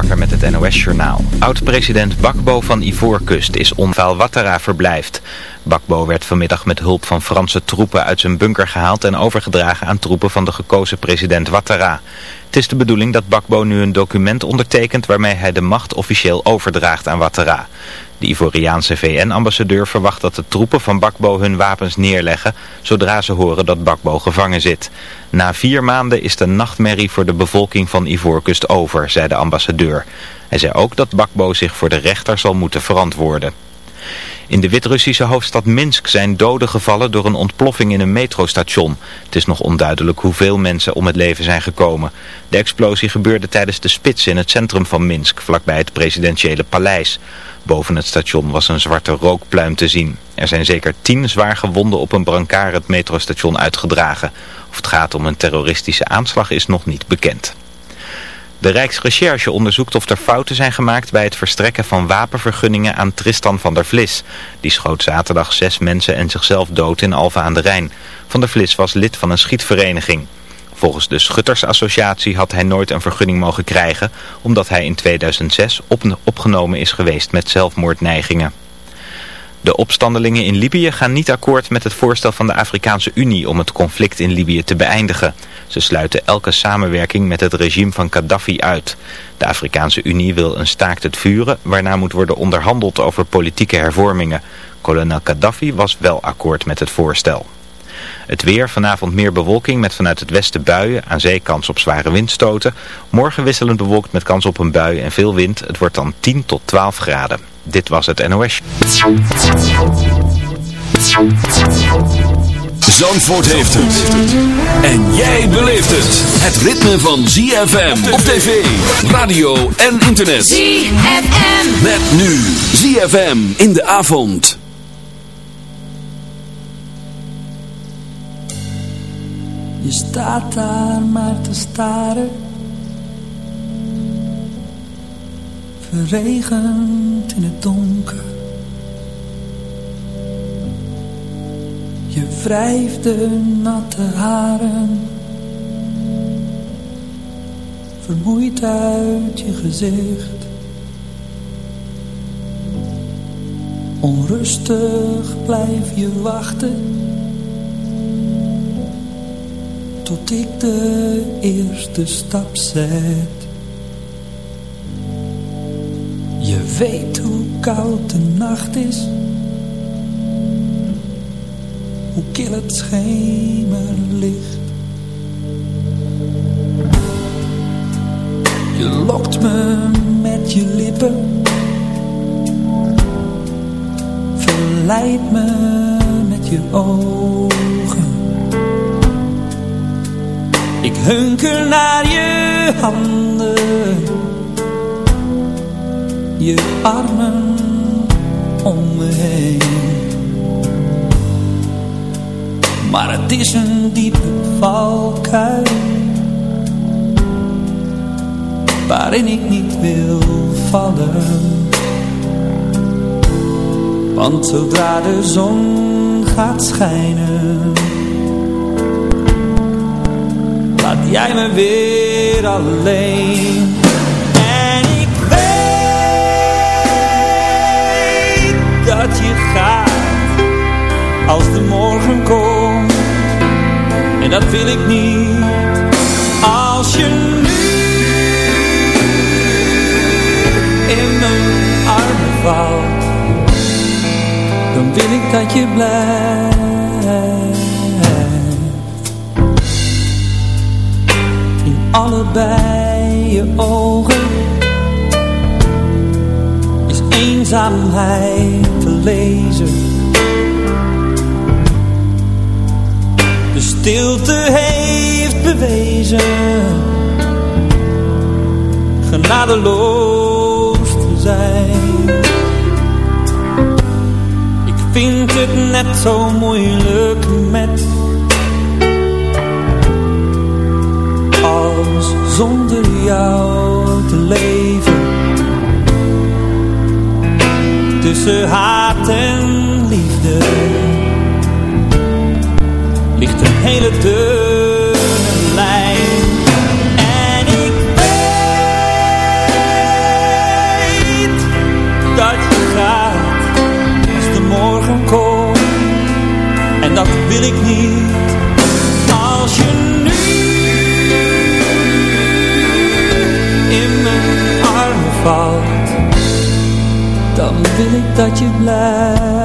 Bakker met het NOS-journaal. Oud-president Bakbo van Ivoorkust is onvaal Ouattara verblijft. Bakbo werd vanmiddag met hulp van Franse troepen uit zijn bunker gehaald en overgedragen aan troepen van de gekozen president Ouattara. Het is de bedoeling dat Bakbo nu een document ondertekent waarmee hij de macht officieel overdraagt aan Ouattara. De Ivoriaanse VN-ambassadeur verwacht dat de troepen van Bakbo hun wapens neerleggen zodra ze horen dat Bakbo gevangen zit. Na vier maanden is de nachtmerrie voor de bevolking van Ivoorkust over, zei de ambassadeur. Hij zei ook dat Bakbo zich voor de rechter zal moeten verantwoorden. In de Wit-Russische hoofdstad Minsk zijn doden gevallen door een ontploffing in een metrostation. Het is nog onduidelijk hoeveel mensen om het leven zijn gekomen. De explosie gebeurde tijdens de spits in het centrum van Minsk, vlakbij het presidentiële paleis. Boven het station was een zwarte rookpluim te zien. Er zijn zeker tien zwaar gewonden op een brancard het metrostation uitgedragen. Of het gaat om een terroristische aanslag is nog niet bekend. De Rijksrecherche onderzoekt of er fouten zijn gemaakt bij het verstrekken van wapenvergunningen aan Tristan van der Vlis. Die schoot zaterdag zes mensen en zichzelf dood in Alfa aan de Rijn. Van der Vlis was lid van een schietvereniging. Volgens de Schuttersassociatie had hij nooit een vergunning mogen krijgen, omdat hij in 2006 opgenomen is geweest met zelfmoordneigingen. De opstandelingen in Libië gaan niet akkoord met het voorstel van de Afrikaanse Unie om het conflict in Libië te beëindigen. Ze sluiten elke samenwerking met het regime van Gaddafi uit. De Afrikaanse Unie wil een staakt het vuren, waarna moet worden onderhandeld over politieke hervormingen. Kolonel Gaddafi was wel akkoord met het voorstel. Het weer, vanavond meer bewolking met vanuit het westen buien, aan zee kans op zware windstoten. Morgen wisselend bewolkt met kans op een bui en veel wind. Het wordt dan 10 tot 12 graden. Dit was het NOS. Zandvoort heeft het. En jij beleeft het. Het ritme van ZFM op tv, radio en internet. ZFM. Met nu ZFM in de avond. Je staat daar maar te staren. Verregend in het donker. Je wrijft de natte haren. Vermoeid uit je gezicht. Onrustig blijf je wachten tot ik de eerste stap zet. Je weet hoe koud de nacht is, hoe kil het schemerlicht. Je lokt me met je lippen, verleidt me met je ogen. Ik hunker naar je handen, je armen om me heen. Maar het is een diepe valkuil, waarin ik niet wil vallen. Want zodra de zon gaat schijnen jij me weer alleen. En ik weet dat je gaat als de morgen komt. En dat wil ik niet als je nu in mijn armen valt. Dan wil ik dat je blijft. Allebei je ogen is eenzaamheid te lezen. De stilte heeft bewezen genadeloos te zijn. Ik vind het net zo moeilijk met als zonder jou te leven. Tussen haat en liefde ligt een hele dunne lijn. En ik weet dat je gaat als de morgen komt. En dat wil ik niet als je Dan wil ik dat je blijft.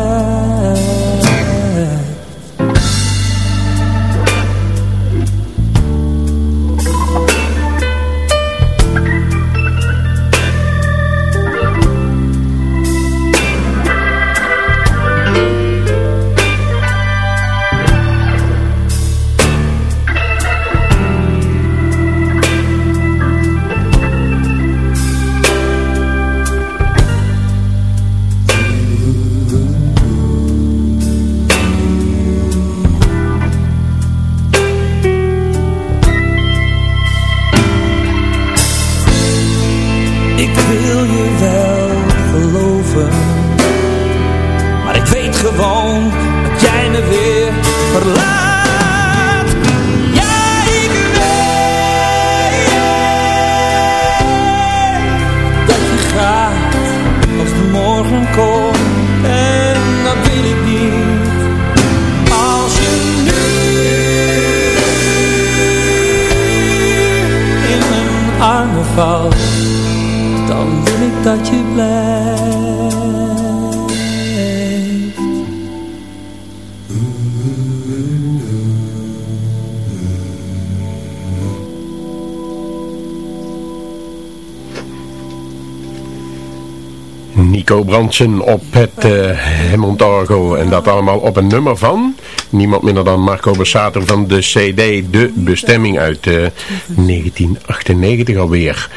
Bransen op het uh, En dat allemaal op een nummer van niemand minder dan Marco Borsato van de CD De Bestemming uit eh, 1998 alweer.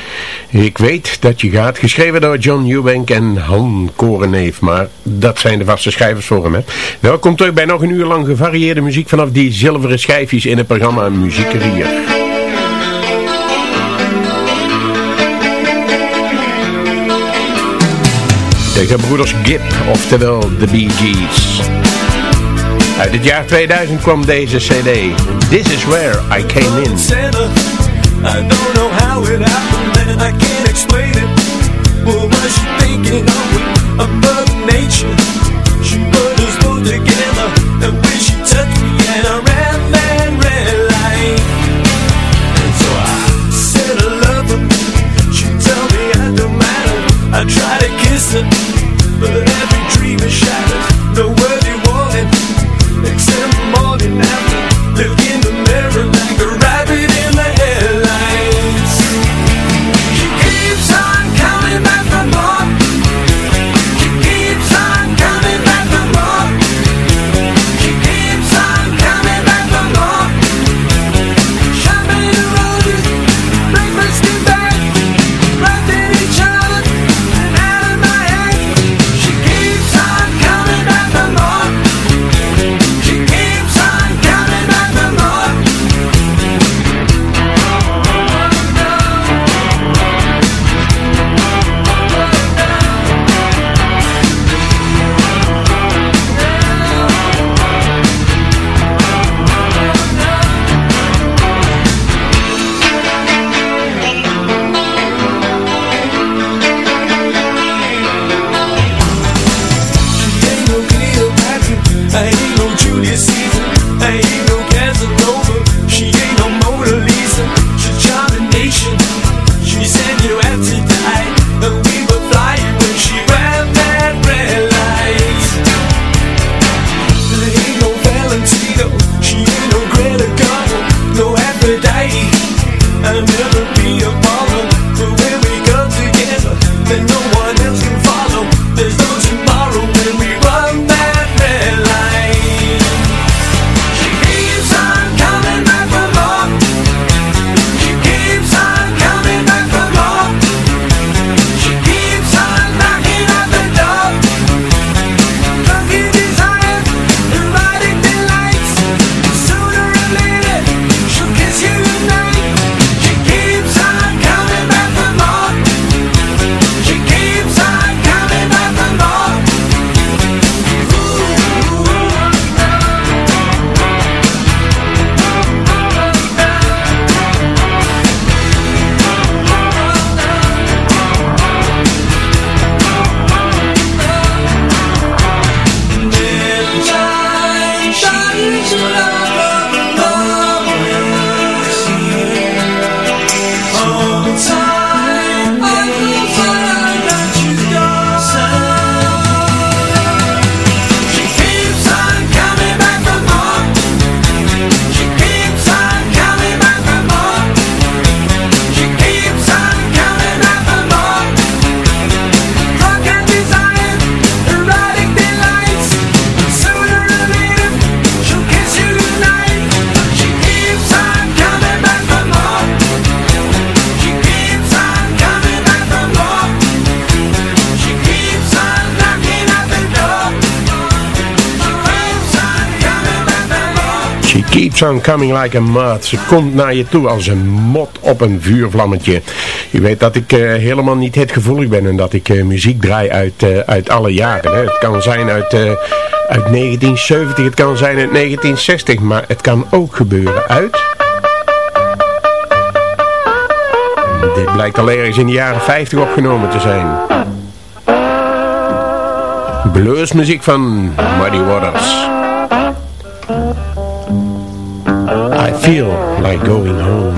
Ik weet dat je gaat. Geschreven door John Eubank en Han Koreneef. Maar dat zijn de vaste schrijvers voor hem. Hè. Welkom terug bij nog een uur lang gevarieerde muziek vanaf die zilveren schijfjes in het programma Muziek Rier. de broeders Gibb, oftewel de Bee Gees. Uit het jaar 2000 kwam deze cd, This Is Where I Came In. I don't know how it happened and I can't explain on coming like a moth. Ze komt naar je toe als een mot op een vuurvlammetje. Je weet dat ik uh, helemaal niet het gevoelig ben en dat ik uh, muziek draai uit, uh, uit alle jaren. Hè. Het kan zijn uit, uit 1970, het kan zijn uit 1960, maar het kan ook gebeuren uit... Dit blijkt al ergens in de jaren 50 opgenomen te zijn. Bluesmuziek van Muddy Waters. Feel like going home.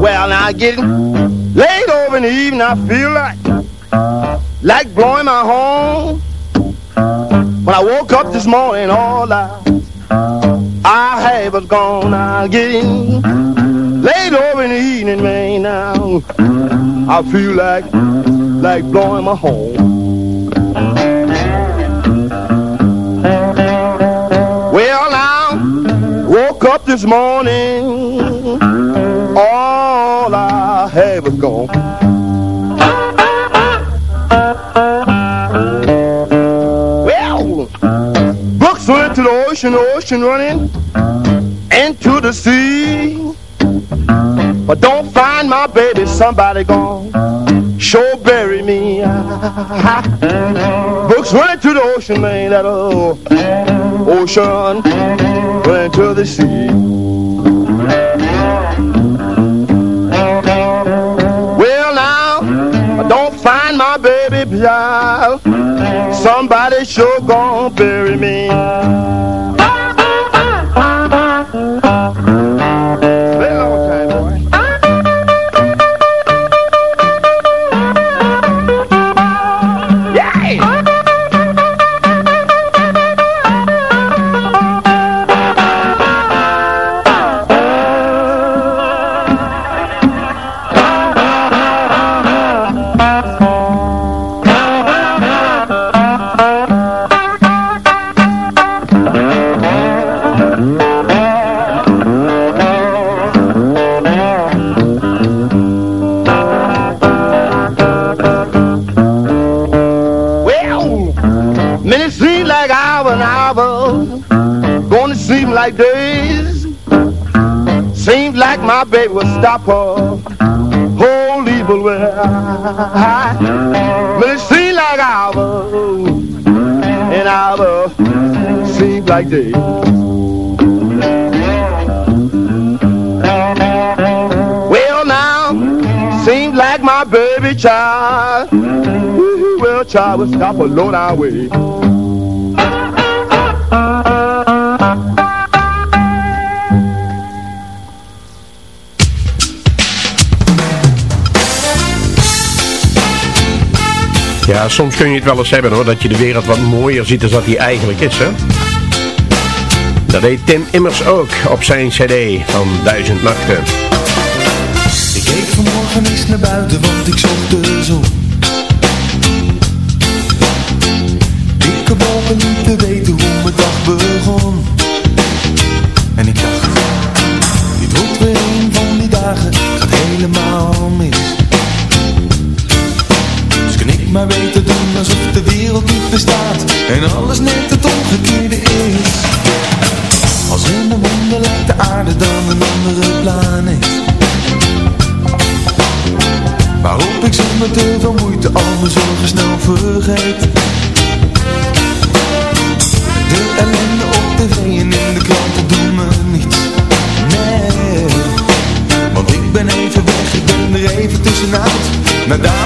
Well, now getting late over in the evening, I feel like like blowing my horn. When I woke up this morning, all I I had was gone. Getting late over in the evening, man. Now I feel like like blowing my horn. Well, now woke up this morning, all I had was gone. Well, books went to the ocean, the ocean running into the sea. Don't find my baby, somebody gone sure bury me. Books running to the ocean, man, that old ocean went to the sea. Well now, don't find my baby, child. Somebody sure gonna bury me. Stop her whole evil way. But it seems like hours and hours seems like days. Well now, seems like my baby child, well child will stop alone our way. Soms kun je het wel eens hebben hoor, dat je de wereld wat mooier ziet dan dat die eigenlijk is, hè. Dat deed Tim Immers ook op zijn cd van Duizend Nachten. Ik keek vanmorgen eens naar buiten, want ik zocht de zon. Vergeet. De ellende op tv en in de kranten doen me niets. Nee Want ik ben even weg, ik ben er even tussenuit. Naar daar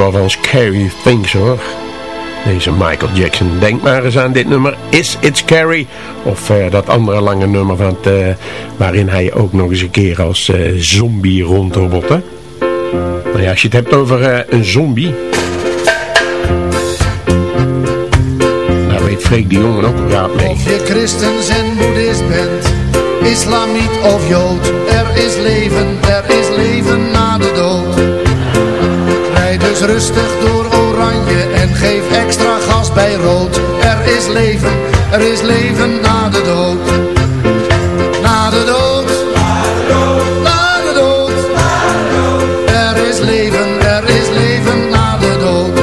wel van Scary Things hoor. Deze Michael Jackson. Denk maar eens aan dit nummer. Is It Scary? Of uh, dat andere lange nummer van uh, waarin hij ook nog eens een keer als uh, zombie rondhobbelt. Hè? Nou ja, als je het hebt over een zombie. Nou weet Freek die jongen ook raad mee. Of je christens en boeddhist bent. Islamiet of jood. Er is leven, er is leven na de dood. Rustig door oranje en geef extra gas bij rood. Er is leven, er is leven na de dood. Na de dood. Na de dood. Er is leven, er is leven na de dood.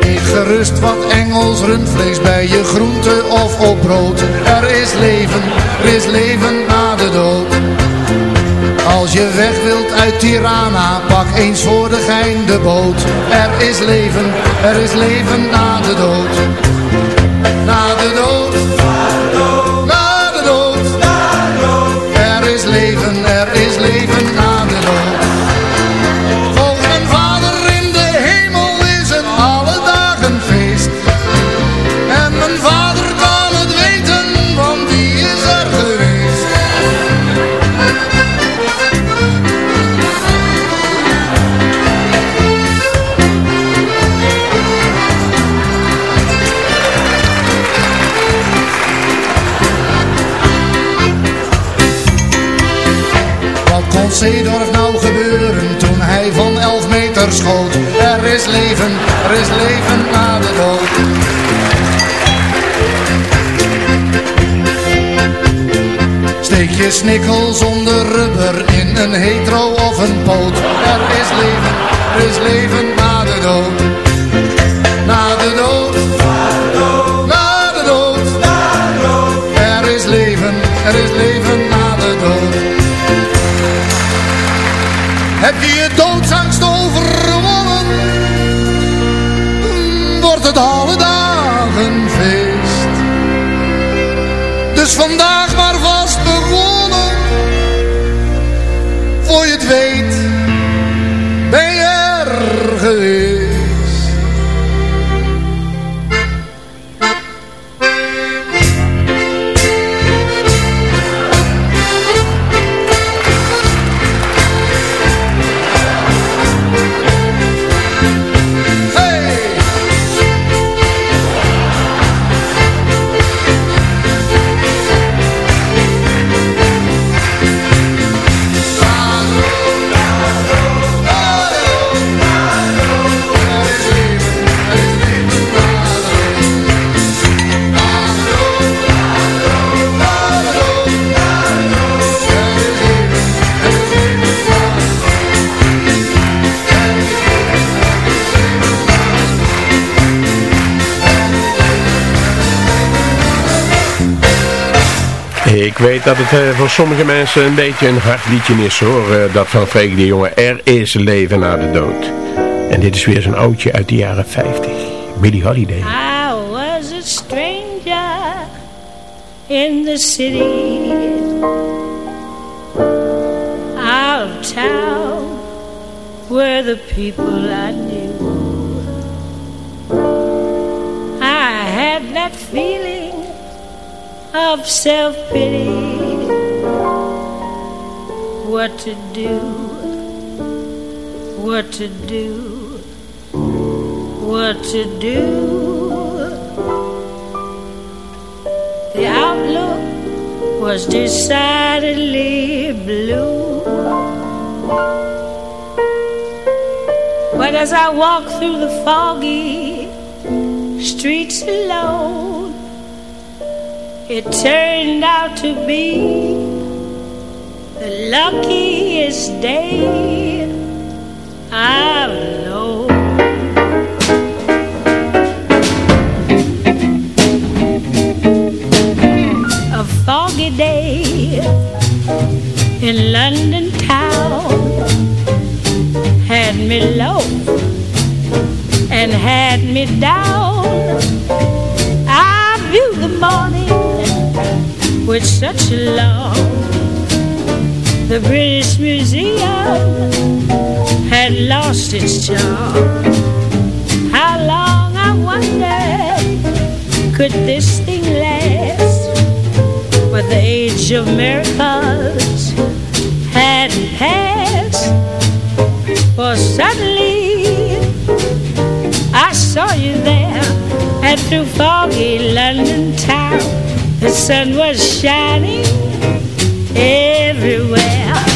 Eet gerust wat Engels rundvlees bij je groente of op brood. Er is leven, er is leven na de dood. Als je weg wilt uit Tirana, pak eens voor de gein de boot. Er is leven, er is leven na de dood. Is leven na de dood. Steek je snikkel zonder rubber in een hetero of een poot. Er is leven, er is leven na de dood. Ik weet dat het eh, voor sommige mensen een beetje een hard liedje is hoor. eh, dat van Freek de Jonge. Er is leven na de dood. En dit is weer zo'n oudje uit de jaren 50. Billie Holiday. I was a stranger in the city Out of town were the people I knew I had that feeling of self-pity What to do, what to do what to do. The outlook was decidedly blue. But as I walked through the foggy streets alone, it turned out to be the luckiest day I've known. a foggy day in London town had me low and had me down. I viewed the morning with such love. The British Museum had lost its charm. How long, I wonder, could this thing last? But the age of miracles had passed. For suddenly, I saw you there, and through foggy London town, the sun was shining everywhere.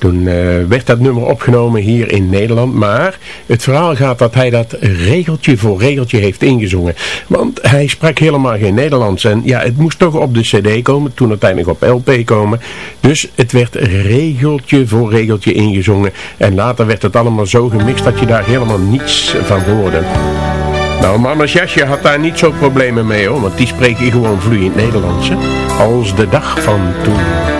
Toen uh, werd dat nummer opgenomen hier in Nederland. Maar het verhaal gaat dat hij dat regeltje voor regeltje heeft ingezongen. Want hij sprak helemaal geen Nederlands. En ja, het moest toch op de cd komen. Toen uiteindelijk op LP komen. Dus het werd regeltje voor regeltje ingezongen. En later werd het allemaal zo gemixt dat je daar helemaal niets van hoorde. Nou, mama's jasje had daar niet zo problemen mee hoor, want die spreken gewoon vloeiend Nederlands. Hè? Als de dag van toen.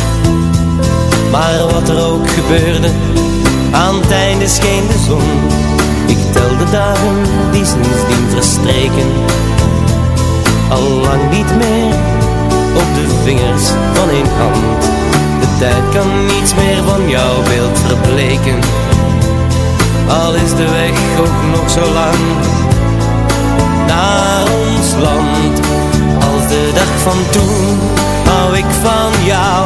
Maar wat er ook gebeurde, aan het einde scheen de zon. Ik tel de dagen die sindsdien verstreken. Al lang niet meer op de vingers van een hand. De tijd kan niets meer van jouw beeld verbleken al is de weg ook nog zo lang naar ons land. Als de dag van toen hou ik van jou.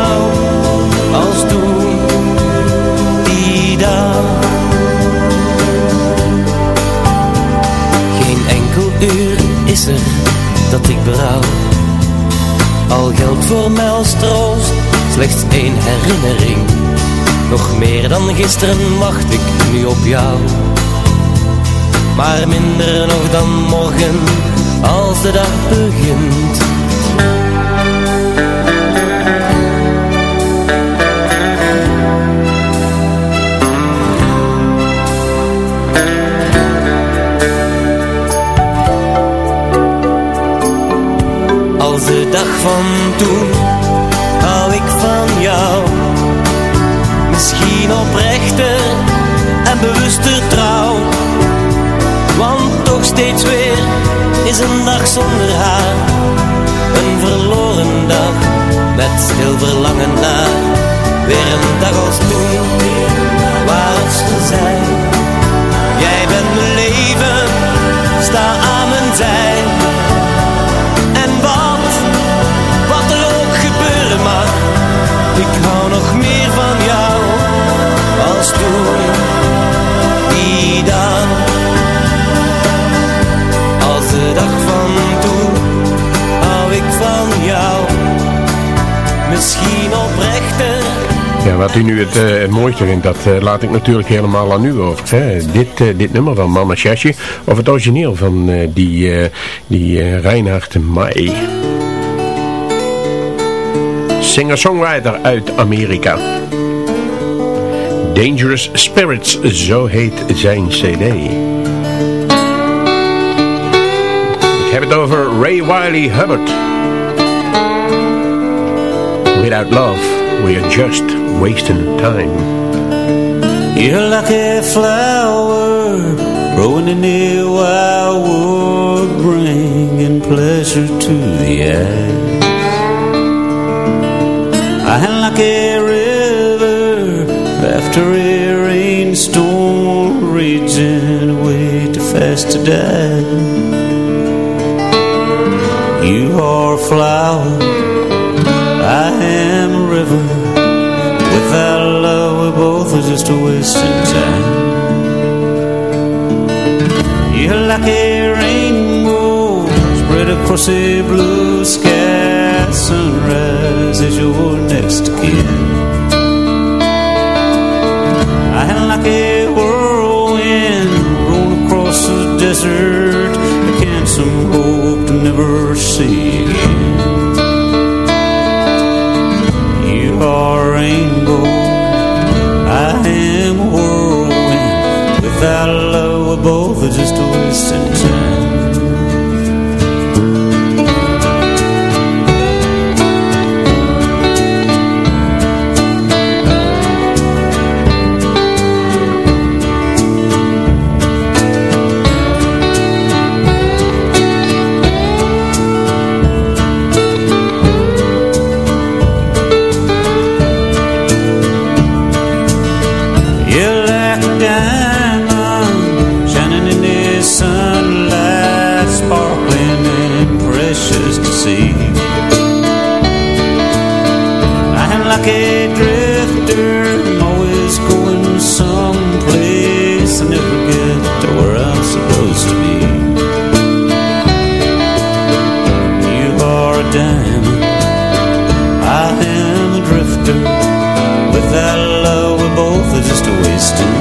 als toen, die dag. Geen enkel uur is er dat ik berouw. Al geldt voor mij als troost slechts één herinnering nog meer dan gisteren wacht ik nu op jou Maar minder nog dan morgen Als de dag begint van toen Hou ik van jou misschien oprechter en bewuster trouw. Want toch steeds weer is een dag zonder haar. Een verloren dag met stil verlangen naar. Weer een dag als toen, waar ze zijn. Als de dag van toen, hou ik van jou. Misschien oprechter. Ja, wat u nu het, het mooiste vindt, dat uh, laat ik natuurlijk helemaal aan u over. Hè? Dit, uh, dit nummer van Mama Chasje, of het origineel van die, die Reinhard May. Singer-songwriter uit Amerika. Dangerous Spirits, zo heet zijn cd. Ik heb het over Ray Wiley Hubbard. Without love, we are just wasting time. You're like a flower growing in the wildwood, bringing pleasure to the eye. I am like a You are a flower, I am a river. Without love we're both are just a wasting time. You're like a rainbow spread across a blue sky. Sunrise is you're next to again. You are a rainbow, I am a whirlwind. Without love, we're both just a wasting wasting With that love we're both just a wasting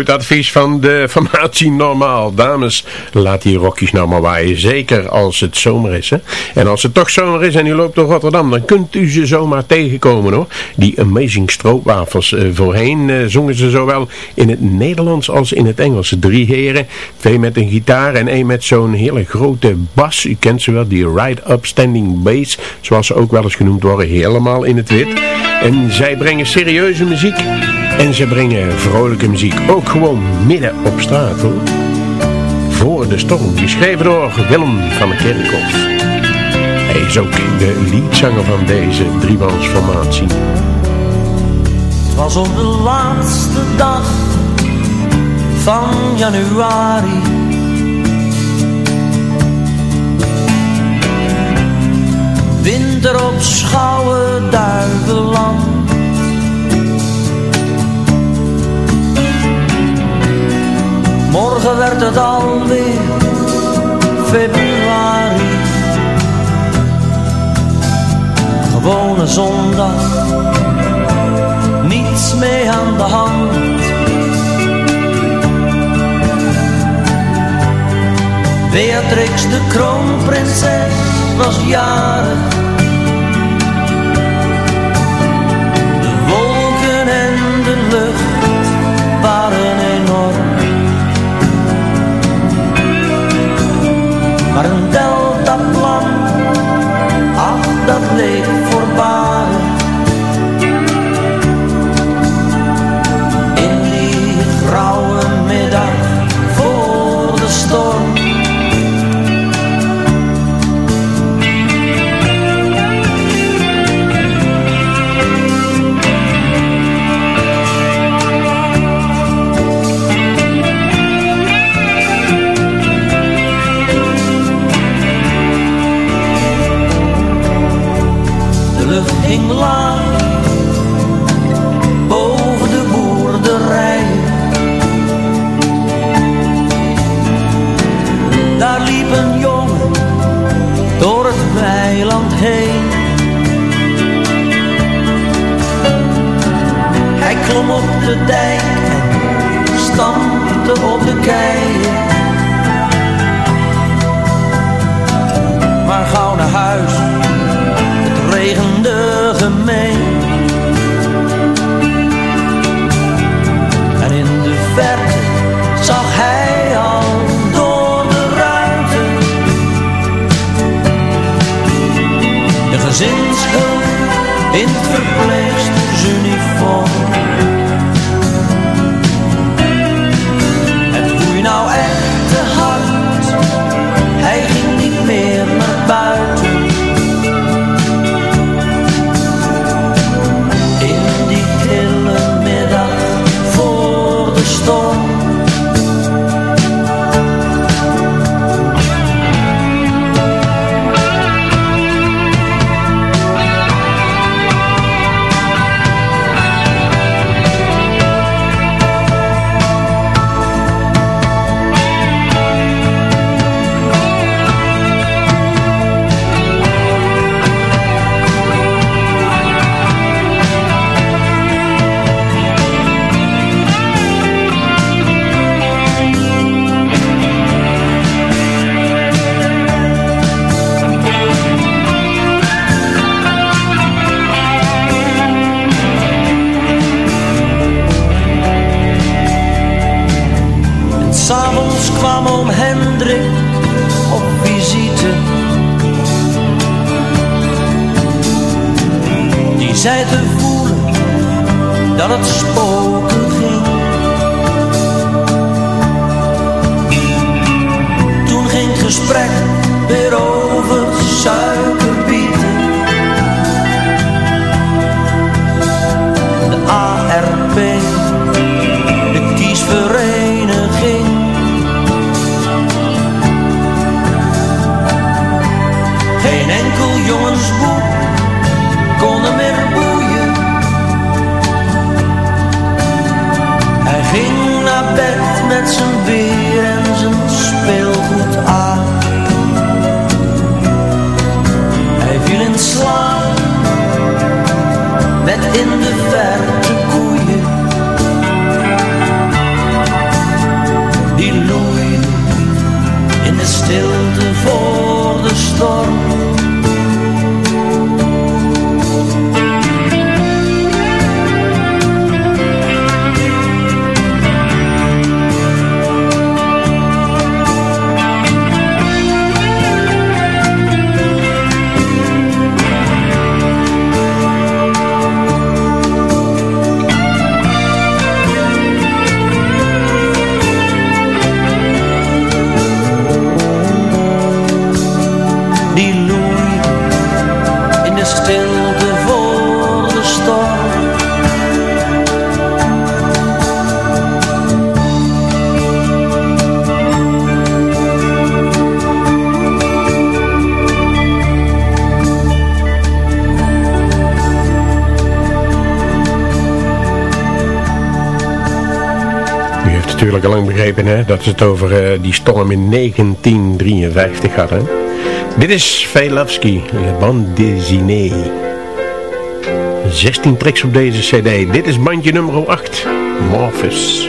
het advies van de formatie normaal. Dames, laat die rokjes nou maar waaien. Zeker als het zomer is. Hè? En als het toch zomer is en u loopt door Rotterdam, dan kunt u ze zomaar tegenkomen hoor. Die Amazing Stroopwafels. Eh, voorheen eh, zongen ze zowel in het Nederlands als in het Engels. Drie heren, twee met een gitaar en één met zo'n hele grote bas. U kent ze wel, die Ride Up Standing Bass, zoals ze ook wel eens genoemd worden. Helemaal in het wit. En zij brengen serieuze muziek. En ze brengen vrolijke muziek ook gewoon midden op straat hoor. Voor de storm, geschreven door Willem van der Kerkhof. Hij is ook de liedzanger van deze driebandsformatie. Het was op de laatste dag van januari. Winter op Schouwen, Duiveland Morgen werd het alweer februari. Gewone zondag, niets mee aan de hand. Beatrix de kroonprinses was jarig. make op de keien. Maar gauw naar huis, het regende gemeen. En in de verte zag hij al door de ruiten de gezinshulp in het uniform. ik al lang begrepen, hè? Dat ze het over eh, die storm in 1953 hadden. Dit is Velovski, Le Band Dessinée. 16 tracks op deze cd. Dit is bandje nummer 8, Morphus.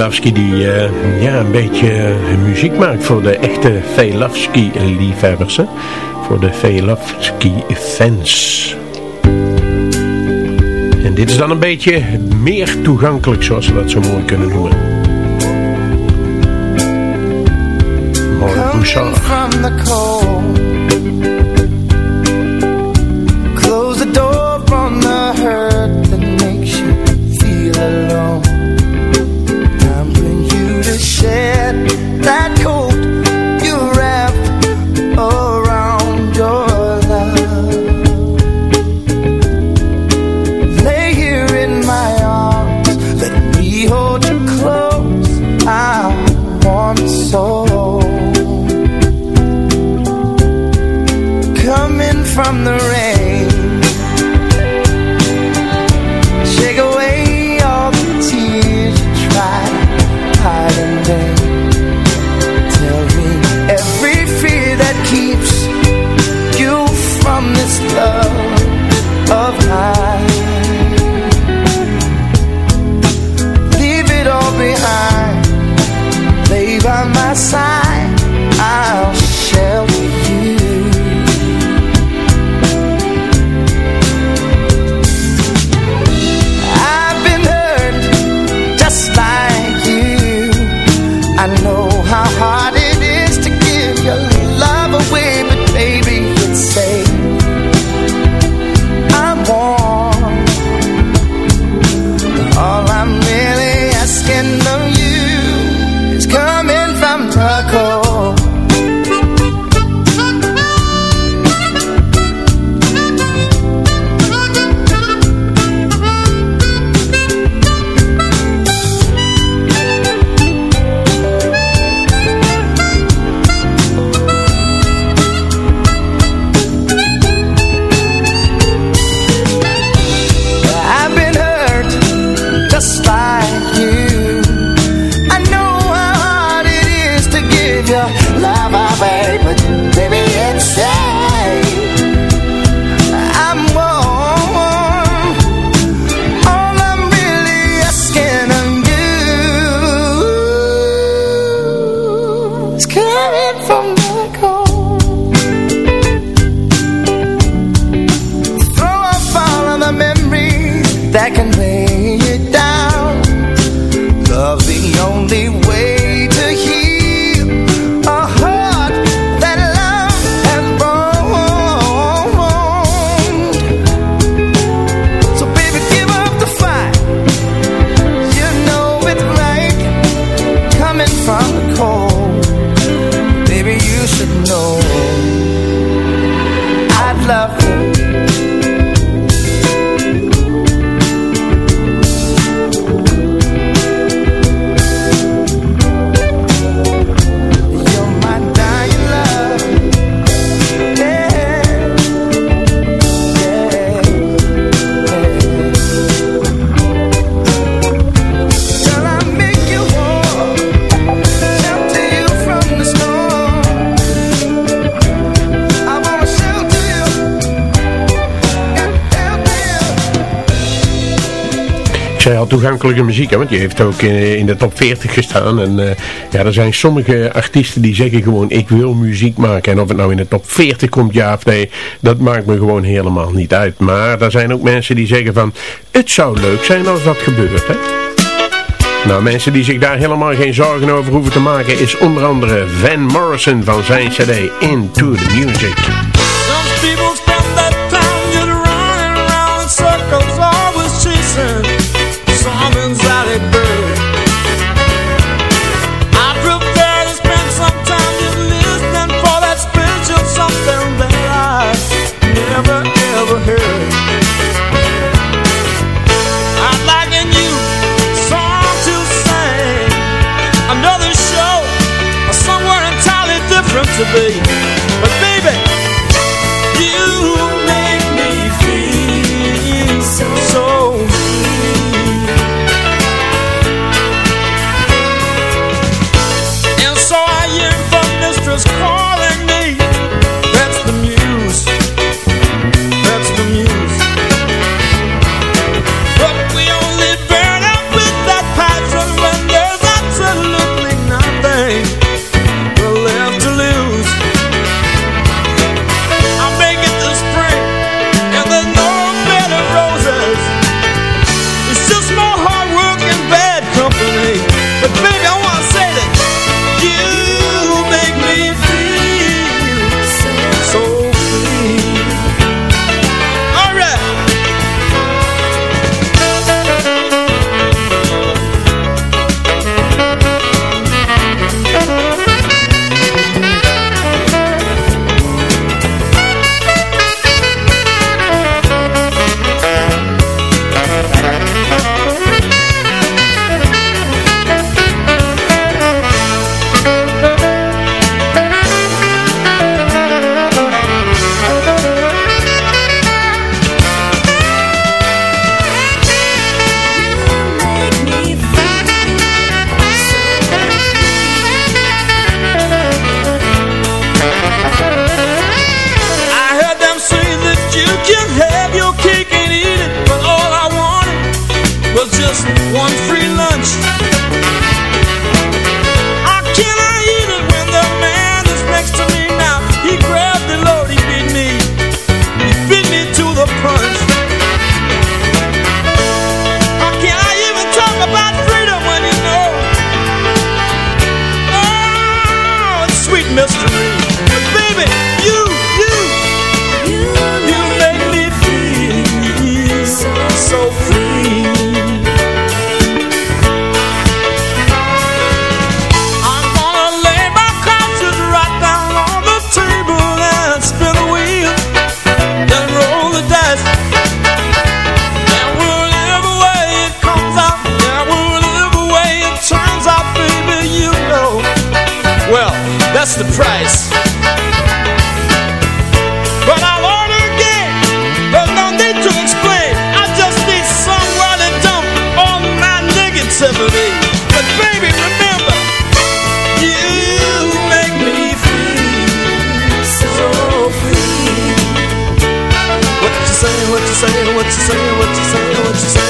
Die uh, ja, een beetje uh, muziek maakt voor de echte Velavsky liefhebbers. Hè? Voor de Velavsky fans. En dit is dan een beetje meer toegankelijk zoals we dat zo mooi kunnen noemen. Mooi Bouchard. Toegankelijke muziek. Hè? Want je heeft ook in, de top 40 gestaan. En uh, ja, er zijn sommige artiesten die zeggen gewoon ik wil muziek maken. En of het nou in de top 40 komt ja of nee, dat maakt me gewoon helemaal niet uit. Maar er zijn ook mensen die zeggen van het zou leuk zijn als dat gebeurt. Hè? Nou, mensen die zich daar helemaal geen zorgen over hoeven te maken is onder andere Van Morrison van zijn cd Into the Music. To be that's the price. But I'll order again, there's no need to explain. I just need somewhere to dump all my negativity. But baby, remember, you make me feel so free. What you say, what you say, what you say, what you say, what you say.